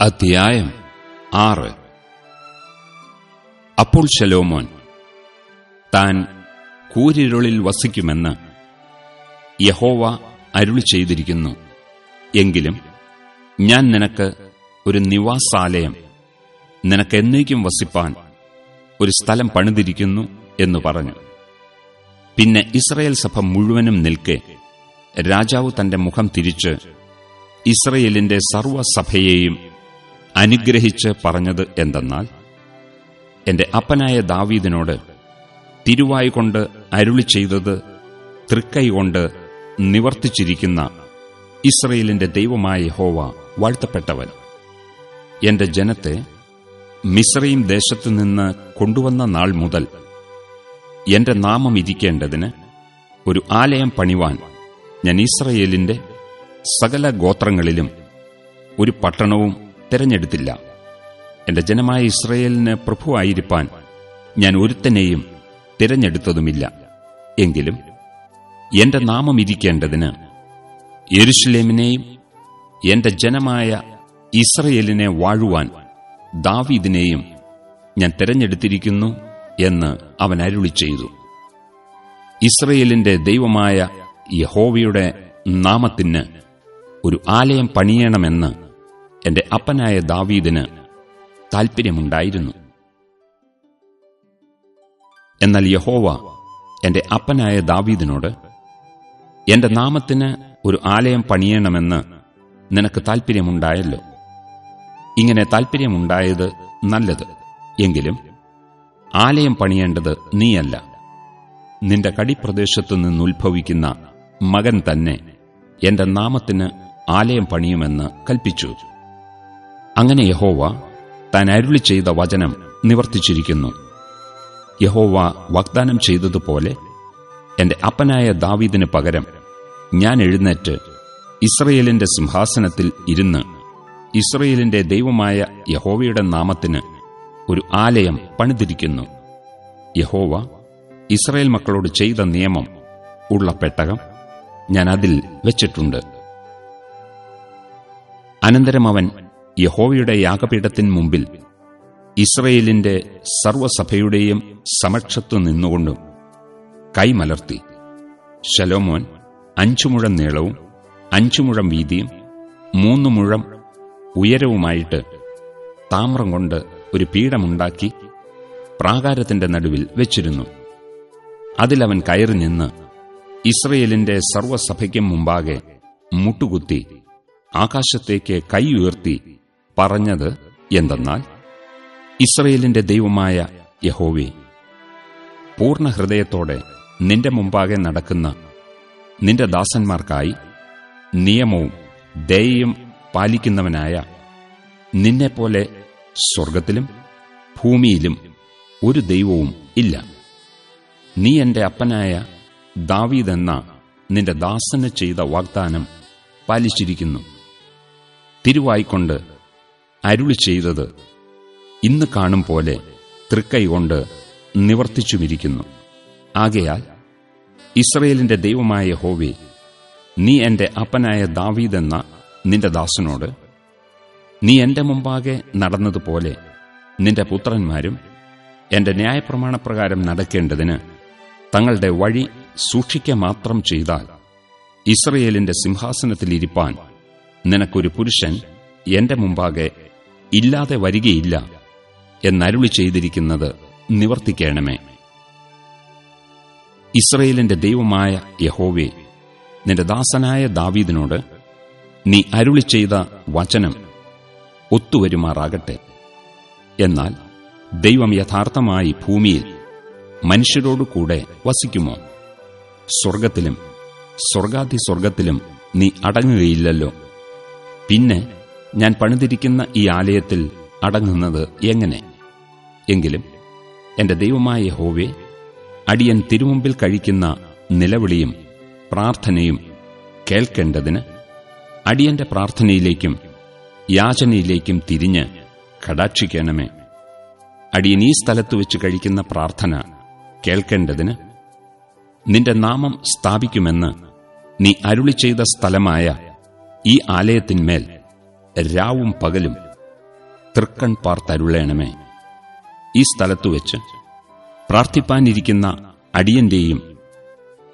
അധ്യായം ആറ്. അപ്പോൾ ശലോമോൻ താൻ കൂരിരുളിൽ വസിക്കുമെന്ന് യഹോവ അരുളി ചെയ്തിരിക്കുന്നു. എങ്കിലും ഞാൻ നിനക്ക് ഒരു നിവാസാലയം നിനക്ക് എന്നേക്കും വസിപ്പാൻ ഒരു സ്ഥലം പണിതിരിക്കുന്നു എന്ന് പറഞ്ഞു. പിന്നെ ഇസ്രയേൽ സഭ മുഴുവനും നിൽക്കെ രാജാവ് തന്റെ മുഖം തിരിച്ച് ഇസ്രയേലിന്റെ സർവസഭയെയും അനുഗ്രഹിച്ച് പറഞ്ഞത് എന്തെന്നാൽ എന്റെ അപ്പനായ ദാവീദിനോട് തിരുവായി കൊണ്ട് അരുളി ചെയ്തത് തൃക്കൈ കൊണ്ട് നിവർത്തിച്ചിരിക്കുന്ന ഇസ്രയേലിന്റെ ദൈവമായ ഹോവ വാഴ്ത്തപ്പെട്ടവൻ. എന്റെ ജനത്തെ മിശ്രയും ദേശത്തുനിന്ന് കൊണ്ടുവന്ന നാൾ മുതൽ എന്റെ നാമം ഇരിക്കേണ്ടതിന് ഒരു ആലയം പണിവാൻ ഞാൻ ഇസ്രയേലിന്റെ സകല ഗോത്രങ്ങളിലും ഒരു പട്ടണവും തിരഞ്ഞെടുത്തില്ല. എന്റെ ജനമായ ഇസ്രയേലിന് പ്രഭുവായിരിക്കാൻ ഞാൻ ഒരുത്തനെയും തിരഞ്ഞെടുത്തതുമില്ല. എങ്കിലും എന്റെ നാമം ഇരിക്കേണ്ടതിന് യെരുഷലേമിനെയും എന്റെ ജനമായ ഇസ്രയേലിനെ വാഴുവാൻ ദാവീദിനെയും ഞാൻ തിരഞ്ഞെടുത്തിരിക്കുന്നു എന്ന് അവൻ അരുളി ചെയ്തു. ഇസ്രയേലിന്റെ ദൈവമായ യഹോവയുടെ നാമത്തിന് ഒരു ആലയം പണിയണമെന്ന് എന്റെ അപ്പനായ ദാവീദിന് താൽപ്പര്യമുണ്ടായിരുന്നു. എന്നാൽ യഹോവ എന്റെ അപ്പനായ ദാവീദിനോട് എന്റെ നാമത്തിന് ഒരു ആലയം പണിയണമെന്ന് നിനക്ക് താൽപ്പര്യമുണ്ടായല്ലോ. ഇങ്ങനെ താൽപ്പര്യമുണ്ടായത് നല്ലത്. എങ്കിലും ആലയം പണിയേണ്ടത് നീയല്ല. നിന്റെ കടിപ്രദേശത്തു നിന്നുത്ഭവിക്കുന്ന മകൻ തന്നെ എന്റെ നാമത്തിന് ആലയം പണിയുമെന്ന് കൽപ്പിച്ചു. അങ്ങനെ യഹോവ താൻ അരുളി ചെയ്ത വചനം നിവർത്തിച്ചിരിക്കുന്നു. യഹോവ വാഗ്ദാനം ചെയ്തതുപോലെ എന്റെ അപ്പനായ ദാവീദിന് പകരം ഞാൻ എഴുന്നേറ്റ് ഇസ്രയേലിന്റെ സിംഹാസനത്തിൽ ഇരുന്ന് ഇസ്രയേലിന്റെ ദൈവമായ യഹോവയുടെ നാമത്തിന് ഒരു ആലയം പണിതിരിക്കുന്നു. യഹോവ ഇസ്രയേൽ മക്കളോട് ചെയ്ത നിയമം ഉള്ള പെട്ടകം ഞാൻ അതിൽ വെച്ചിട്ടുണ്ട്. അനന്തരം അവൻ യഹോവയുടെ യാഗപീഠത്തിന് മുമ്പിൽ ഇസ്രയേലിന്റെ സർവസഭയുടെയും സമക്ഷത്തു നിന്നുകൊണ്ടും കൈമലർത്തി. ശലോമോൻ അഞ്ചു മുഴം നീളവും അഞ്ചു മുഴം വീതിയും മൂന്ന് മുഴം ഉയരവുമായിട്ട് താമ്രം കൊണ്ട് ഒരു പീഠമുണ്ടാക്കി പ്രാകാരത്തിന്റെ നടുവിൽ വെച്ചിരുന്നു. അതിലവൻ കയറി നിന്ന് ഇസ്രയേലിന്റെ സർവസഭയ്ക്കും മുമ്പാകെ മുട്ടുകുത്തി ആകാശത്തേക്ക് കൈ ഉയർത്തി പറഞ്ഞത് എന്തെന്നാൽ ഇസ്രയേലിന്റെ ദൈവമായ യഹോവേ പൂർണ ഹൃദയത്തോടെ നിന്റെ മുമ്പാകെ നടക്കുന്ന നിന്റെ ദാസന്മാർക്കായി നിയമവും ദയയും പാലിക്കുന്നവനായ നിന്നെപ്പോലെ സ്വർഗത്തിലും ഭൂമിയിലും ഒരു ദൈവവും ഇല്ല. നീ എന്റെ അപ്പനായ ദാവീദെന്ന നിന്റെ ദാസന് ചെയ്ത വാഗ്ദാനം പാലിച്ചിരിക്കുന്നു. തിരുവായിക്കൊണ്ട് അരുളി ചെയ്തത് ഇന്ന് കാണും പോലെ തൃക്കൈകൊണ്ട് നിവർത്തിച്ചുമിരിക്കുന്നു. ആകയാൽ ഇസ്രയേലിന്റെ ദൈവമായ ഹോവി നീ എന്റെ അപ്പനായ ദാവീദെന്ന നിന്റെ ദാസനോട് നീ എന്റെ മുമ്പാകെ നടന്നതുപോലെ നിന്റെ പുത്രന്മാരും എന്റെ ന്യായപ്രമാണപ്രകാരം നടക്കേണ്ടതിന് തങ്ങളുടെ വഴി സൂക്ഷിക്ക മാത്രം ചെയ്താൽ ഇസ്രയേലിന്റെ സിംഹാസനത്തിലിരിപ്പാൻ നിനക്കൊരു പുരുഷൻ എന്റെ മുമ്പാകെ ഇല്ലാതെ വരികയില്ല എന്നരുളി ചെയ്തിരിക്കുന്നത് നിവർത്തിക്കണമേ. ഇസ്രയേലിന്റെ ദൈവമായ യഹോവേ നിന്റെ ദാസനായ ദാവീദിനോട് നീ അരുളി ചെയ്ത വചനം ഒത്തുവരുമാറാകട്ടെ. എന്നാൽ ദൈവം യഥാർത്ഥമായി ഭൂമിയിൽ മനുഷ്യരോടുകൂടെ വസിക്കുമോ? സ്വർഗത്തിലും സ്വർഗാധിസ്വർഗത്തിലും നീ അടങ്ങുകയില്ലല്ലോ. പിന്നെ ഞാൻ പണിതിരിക്കുന്ന ഈ ആലയത്തിൽ അടങ്ങുന്നത് എങ്ങനെ? എങ്കിലും എന്റെ ദൈവമായ ഹോവെ അടിയൻ തിരുമുമ്പിൽ കഴിക്കുന്ന നിലവിളിയും പ്രാർത്ഥനയും കേൾക്കേണ്ടതിന് അടിയന്റെ പ്രാർത്ഥനയിലേക്കും യാചനയിലേക്കും തിരിഞ്ഞ് കടാക്ഷിക്കണമേ. അടിയൻ ഈ സ്ഥലത്ത് വെച്ച് കഴിക്കുന്ന പ്രാർത്ഥന കേൾക്കേണ്ടതിന് നിന്റെ നാമം സ്ഥാപിക്കുമെന്ന് നീ അരുളി ചെയ്ത സ്ഥലമായ ഈ ആലയത്തിന്മേൽ രാവും പകലും തൃക്കൺ പാർത്തരുളേണമേ. ഈ സ്ഥലത്തു സ്ഥലത്തുവെച്ച് പ്രാർത്ഥിപ്പാനിരിക്കുന്ന അടിയന്റെയും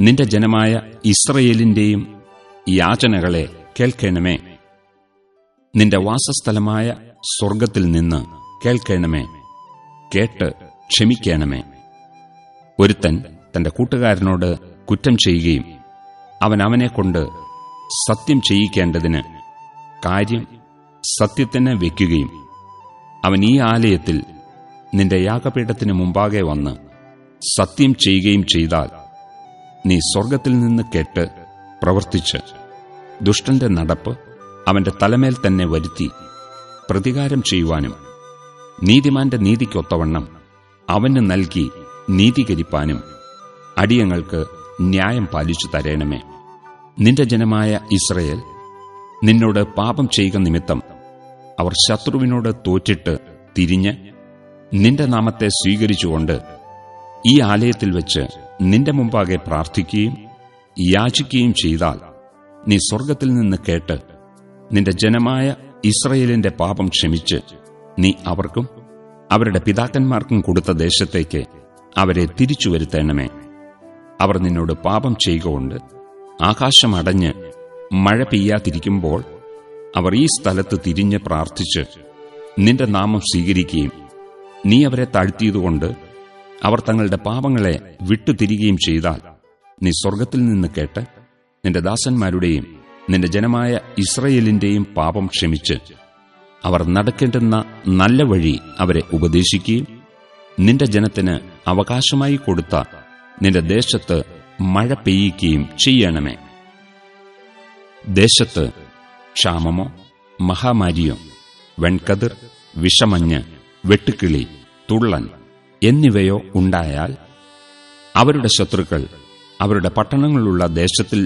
നിന്റെ ജനമായ ഇസ്രയേലിന്റെയും യാചനകളെ കേൾക്കണമേ. നിന്റെ വാസസ്ഥലമായ സ്വർഗത്തിൽ നിന്ന് കേൾക്കണമേ. കേട്ട് ക്ഷമിക്കണമേ. ഒരുത്തൻ തന്റെ കൂട്ടുകാരനോട് കുറ്റം ചെയ്യുകയും അവൻ അവനെക്കൊണ്ട് സത്യം ചെയ്യിക്കേണ്ടതിന് കാര്യം സത്യത്തിന് വെക്കുകയും അവൻ ഈ ആലയത്തിൽ നിന്റെ യാഗപീഠത്തിന് മുമ്പാകെ വന്ന് സത്യം ചെയ്യുകയും ചെയ്താൽ നീ സ്വർഗത്തിൽ നിന്ന് കേട്ട് പ്രവർത്തിച്ച് ദുഷ്ടന്റെ നടപ്പ് അവന്റെ തലമേൽ തന്നെ വരുത്തി പ്രതികാരം ചെയ്യുവാനും നീതിമാന്റെ നീതിക്കൊത്തവണ്ണം അവന് നൽകി നീതീകരിപ്പാനും അടിയങ്ങൾക്ക് ന്യായം പാലിച്ചു തരേണമേ. നിന്റെ ജനമായ ഇസ്രയേൽ നിന്നോട് പാപം ചെയ്യുക നിമിത്തം അവർ ശത്രുവിനോട് തോറ്റിട്ട് തിരിഞ്ഞ് നിന്റെ നാമത്തെ സ്വീകരിച്ചുകൊണ്ട് ഈ ആലയത്തിൽ വെച്ച് നിന്റെ മുമ്പാകെ പ്രാർത്ഥിക്കുകയും യാചിക്കുകയും ചെയ്താൽ നീ സ്വർഗത്തിൽ നിന്ന് കേട്ട് നിന്റെ ജനമായ ഇസ്രയേലിന്റെ പാപം ക്ഷമിച്ച് നീ അവർക്കും അവരുടെ പിതാക്കന്മാർക്കും കൊടുത്ത ദേശത്തേക്ക് അവരെ തിരിച്ചു വരുത്തേണമേ. അവർ നിന്നോട് പാപം ചെയ്യുകൊണ്ട് ആകാശമടഞ്ഞ് മഴ പെയ്യാതിരിക്കുമ്പോൾ അവർ ഈ സ്ഥലത്ത് തിരിഞ്ഞ് പ്രാർത്ഥിച്ച് നിന്റെ നാമം സ്വീകരിക്കുകയും നീ അവരെ താഴ്ത്തിയതുകൊണ്ട് അവർ തങ്ങളുടെ പാപങ്ങളെ വിട്ടുതിരികയും ചെയ്താൽ നീ സ്വർഗത്തിൽ നിന്ന് കേട്ട് നിന്റെ ദാസന്മാരുടെയും നിന്റെ ജനമായ ഇസ്രയേലിന്റെയും പാപം ക്ഷമിച്ച് അവർ നടക്കേണ്ടുന്ന നല്ല വഴി അവരെ ഉപദേശിക്കുകയും നിന്റെ ജനത്തിന് അവകാശമായി കൊടുത്ത നിന്റെ ദേശത്ത് മഴ പെയ്യിക്കുകയും ചെയ്യണമേ. ദേശത്ത് ക്ഷാമമോ? മഹാമാരിയോ? വെൺകതിർ വിഷമഞ്ഞ് വെട്ടുക്കിളി തുള്ളൻ എന്നിവയോ ഉണ്ടായാൽ അവരുടെ ശത്രുക്കൾ അവരുടെ പട്ടണങ്ങളിലുള്ള ദേശത്തിൽ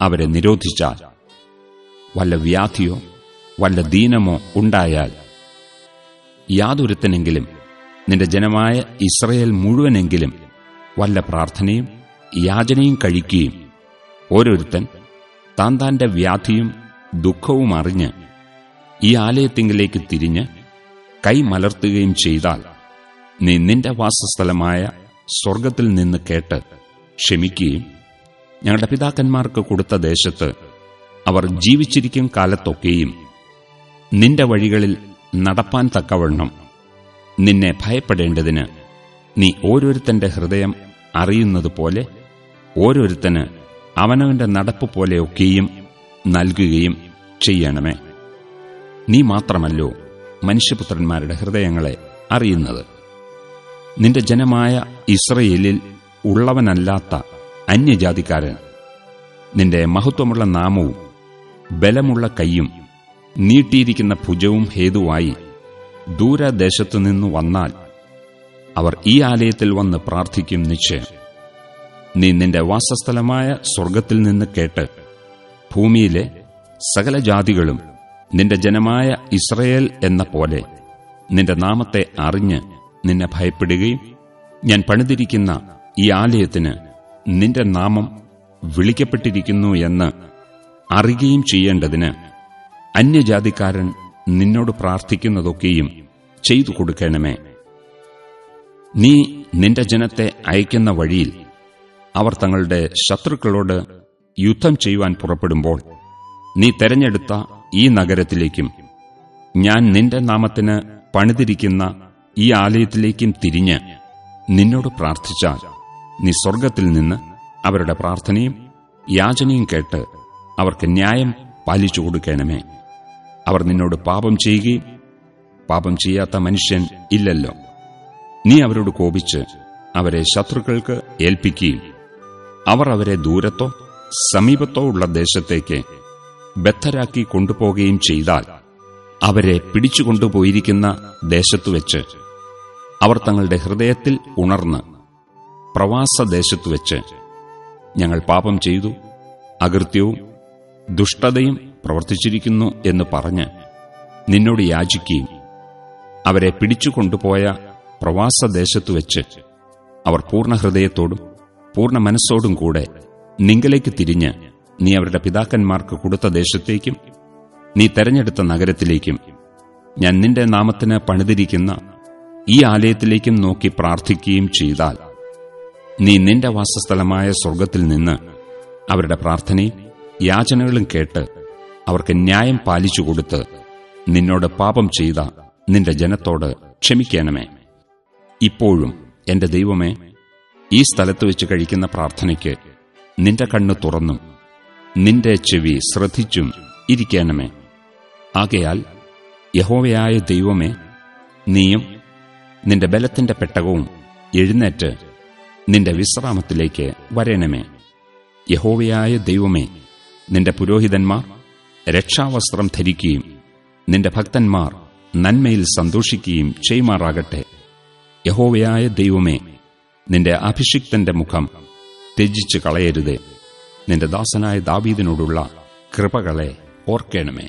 അവരെ നിരോധിച്ചാൽ വല്ല വ്യാധിയോ വല്ല ദീനമോ ഉണ്ടായാൽ യാതൊരുത്തനെങ്കിലും നിന്റെ ജനമായ ഇസ്രയേൽ മുഴുവനെങ്കിലും വല്ല പ്രാർത്ഥനയും യാചനയും കഴിക്കുകയും ഓരോരുത്തൻ താൻ താന്റെ വ്യാധിയും ദുഃഖവും അറിഞ്ഞ് ഈ ആലയത്തിങ്കിലേക്ക് തിരിഞ്ഞ് കൈ മലർത്തുകയും ചെയ്താൽ നീ നിന്റെ വാസസ്ഥലമായ സ്വർഗത്തിൽ നിന്ന് കേട്ട് ക്ഷമിക്കുകയും ഞങ്ങളുടെ പിതാക്കന്മാർക്ക് കൊടുത്ത ദേശത്ത് അവർ ജീവിച്ചിരിക്കും കാലത്തൊക്കെയും നിന്റെ വഴികളിൽ നടപ്പാൻ തക്കവണ്ണം നിന്നെ ഭയപ്പെടേണ്ടതിന് നീ ഓരോരുത്തന്റെ ഹൃദയം അറിയുന്നതുപോലെ ഓരോരുത്തന് അവനവന്റെ നടപ്പ് പോലെയൊക്കെയും നൽകുകയും ചെയ്യണമേ. നീ മാത്രമല്ലോ മനുഷ്യപുത്രന്മാരുടെ ഹൃദയങ്ങളെ അറിയുന്നത്. നിന്റെ ജനമായ ഇസ്രയേലിൽ ഉള്ളവനല്ലാത്ത അന്യജാതിക്കാരൻ നിന്റെ മഹത്വമുള്ള നാമവും ബലമുള്ള കൈയും നീട്ടിയിരിക്കുന്ന ഭുജവും ഹേതുവായി ദൂരദേശത്തുനിന്നു വന്നാൽ അവർ ഈ ആലയത്തിൽ വന്ന് പ്രാർത്ഥിക്കും നിശ്ചയം. നീ നിന്റെ വാസസ്ഥലമായ സ്വർഗത്തിൽ നിന്ന് കേട്ട് ഭൂമിയിലെ സകല ജാതികളും നിന്റെ ജനമായ ഇസ്രയേൽ എന്ന പോലെ നിന്റെ നാമത്തെ അറിഞ്ഞ് നിന്നെ ഭയപ്പെടുകയും ഞാൻ പണിതിരിക്കുന്ന ഈ ആലയത്തിന് നിന്റെ നാമം വിളിക്കപ്പെട്ടിരിക്കുന്നു എന്ന് അറിയുകയും ചെയ്യേണ്ടതിന് അന്യജാതിക്കാരൻ നിന്നോട് പ്രാർത്ഥിക്കുന്നതൊക്കെയും ചെയ്തു കൊടുക്കണമേ. നീ നിന്റെ ജനത്തെ അയക്കുന്ന വഴിയിൽ അവർ തങ്ങളുടെ ശത്രുക്കളോട് യുദ്ധം ചെയ്യുവാൻ പുറപ്പെടുമ്പോൾ നീ തെരഞ്ഞെടുത്ത ഈ നഗരത്തിലേക്കും ഞാൻ നിന്റെ നാമത്തിന് പണിതിരിക്കുന്ന ഈ ആലയത്തിലേക്കും തിരിഞ്ഞ് നിന്നോട് പ്രാർത്ഥിച്ചാൽ നീ സ്വർഗത്തിൽ നിന്ന് അവരുടെ പ്രാർത്ഥനയും യാചനയും കേട്ട് അവർക്ക് ന്യായം പാലിച്ചു കൊടുക്കണമേ. അവർ നിന്നോട് പാപം ചെയ്യുകയും പാപം ചെയ്യാത്ത മനുഷ്യൻ ഇല്ലല്ലോ. നീ അവരോട് കോപിച്ച് അവരെ ശത്രുക്കൾക്ക് ഏൽപ്പിക്കുകയും അവർ അവരെ ദൂരത്തോ സമീപത്തോ ഉള്ള ദേശത്തേക്ക് ബദ്ധരാക്കി കൊണ്ടുപോകുകയും ചെയ്താൽ അവരെ പിടിച്ചുകൊണ്ടുപോയിരിക്കുന്ന ദേശത്തുവെച്ച് അവർ തങ്ങളുടെ ഹൃദയത്തിൽ ഉണർന്ന് പ്രവാസദേശത്തുവെച്ച് ഞങ്ങൾ പാപം ചെയ്തു അകൃത്യവും ദുഷ്ടതയും പ്രവർത്തിച്ചിരിക്കുന്നു എന്ന് പറഞ്ഞ് നിന്നോട് യാചിക്കുകയും അവരെ പിടിച്ചുകൊണ്ടുപോയ പ്രവാസദേശത്തുവെച്ച് അവർ പൂർണ ഹൃദയത്തോടും പൂർണ മനസ്സോടും കൂടെ നിങ്കലേക്ക് തിരിഞ്ഞ് നീ അവരുടെ പിതാക്കന്മാർക്ക് കൊടുത്ത ദേശത്തേക്കും നീ തെരഞ്ഞെടുത്ത നഗരത്തിലേക്കും ഞാൻ നിന്റെ നാമത്തിന് പണിതിരിക്കുന്ന ഈ ആലയത്തിലേക്കും നോക്കി പ്രാർത്ഥിക്കുകയും ചെയ്താൽ നീ നിന്റെ വാസസ്ഥലമായ സ്വർഗത്തിൽ നിന്ന് അവരുടെ പ്രാർത്ഥനയും യാചനകളും കേട്ട് അവർക്ക് ന്യായം പാലിച്ചു കൊടുത്ത് നിന്നോട് പാപം ചെയ്ത നിന്റെ ജനത്തോട് ക്ഷമിക്കണമേ. ഇപ്പോഴും എന്റെ ദൈവമേ ഈ സ്ഥലത്ത് വെച്ച് കഴിക്കുന്ന പ്രാർത്ഥനയ്ക്ക് നിന്റെ കണ്ണ് തുറന്നും. നിന്റെ ചെവി ശ്രദ്ധിച്ചും ഇരിക്കണമേ. ആകയാൽ യഹോവയായ ദൈവമേ നീയും നിന്റെ ബലത്തിന്റെ പെട്ടകവും എഴുന്നേറ്റ് നിന്റെ വിശ്രാമത്തിലേക്ക് വരണമേ. യഹോവയായ ദൈവമേ നിന്റെ പുരോഹിതന്മാർ രക്ഷാവസ്ത്രം ധരിക്കുകയും നിന്റെ ഭക്തന്മാർ നന്മയിൽ സന്തോഷിക്കുകയും ചെയ്യുമാറാകട്ടെ. യഹോവയായ ദൈവമേ നിന്റെ അഭിഷിക്തന്റെ മുഖം ത്യജിച്ചു കളയരുതേ നിന്റെ ദാസനായ ദാവീദിനോടുള്ള കൃപകളെ ഓർക്കണമേ.